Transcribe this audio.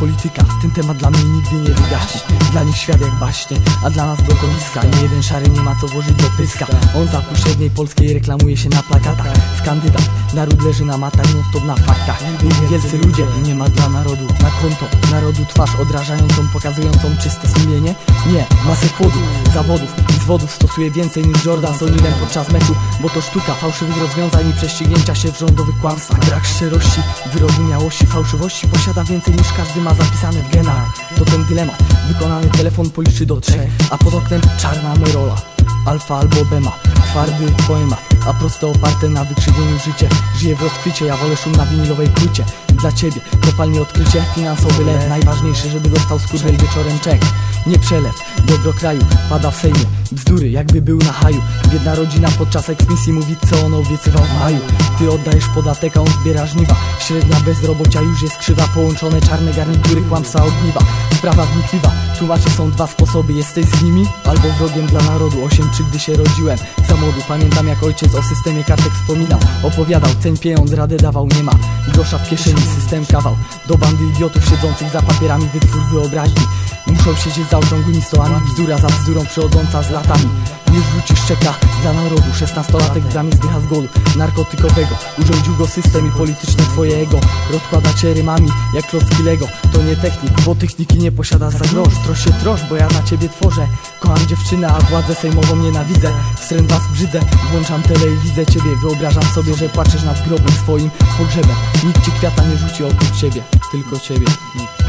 polityka. Ten temat dla mnie nigdy nie wygaśnie. Dla nich świat jak baśnie, a dla nas blokowiska. Nie jeden szary nie ma co włożyć do pyska. On za pośredniej polskiej reklamuje się na plakatach. Z kandydat, naród leży na matach, non stop na faktach. Wielcy ludzie nie ma dla narodu. Na konto, narodu twarz odrażającą, pokazującą czyste sumienie? Nie, masę chłodu, zawodów i zwodów stosuje więcej niż Jordan z podczas meczu Bo to sztuka fałszywych rozwiązań i prześcignięcia się w rządowych kłamstwach. Brak szczerości, wyrozumiałości, fałszywości Posiada więcej niż każdy ma zapisane w genach. To ten dylemat, wykonany telefon policzy do trzech A pod oknem czarna merola. Alfa albo Bema, twardy poemat A proste oparte na wykrzywieniu życie. Żyję w rozkwicie, ja wolę szum na winilowej płycie. Dla ciebie kopalnie odkrycie, finansowy lew. Najważniejsze, żeby dostał skurwiel wieczorem czek. Nie przelew, dobro kraju, pada w sejmie Bzdury, jakby był na haju. Biedna rodzina podczas eksmisji mówi co on obiecywał w maju. Ty oddajesz podatek, a on zbiera żniwa. Średnia bezrobocia już jest krzywa Połączone czarne garnitury, kłamstwa ogniwa Sprawa wnikliwa, tłumaczy są dwa sposoby Jesteś z nimi, albo wrogiem dla narodu Osiem czy gdy się rodziłem, za młodu Pamiętam jak ojciec o systemie kartek wspominał. Opowiadał, ceń pieniądz, radę dawał, nie ma. Grosza w kieszeni, system kawał. Do bandy idiotów siedzących za papierami Wytwór wyobraźni. Muszą siedzieć za okrągłymi stołami Bzdura za bzdurą przychodząca z latami. Nie rzucisz czeka dla narodu 16-latek w bramie zdycha z głodu. Narkotykowego Urządził go system i polityczne twoje ego. Rozkłada cię rymami jak klocki Lego. To nie technik, bo techniki nie posiada za grosz. Trosz się trosz, bo ja na ciebie tworzę. Kocham dziewczynę, a władzę sejmową nienawidzę. Wstręt was brzydzę, włączam tele i widzę ciebie. Wyobrażam sobie, że płaczesz nad grobem swoim pogrzebem. Nikt ci kwiata nie rzuci oprócz ciebie, tylko ciebie, nikt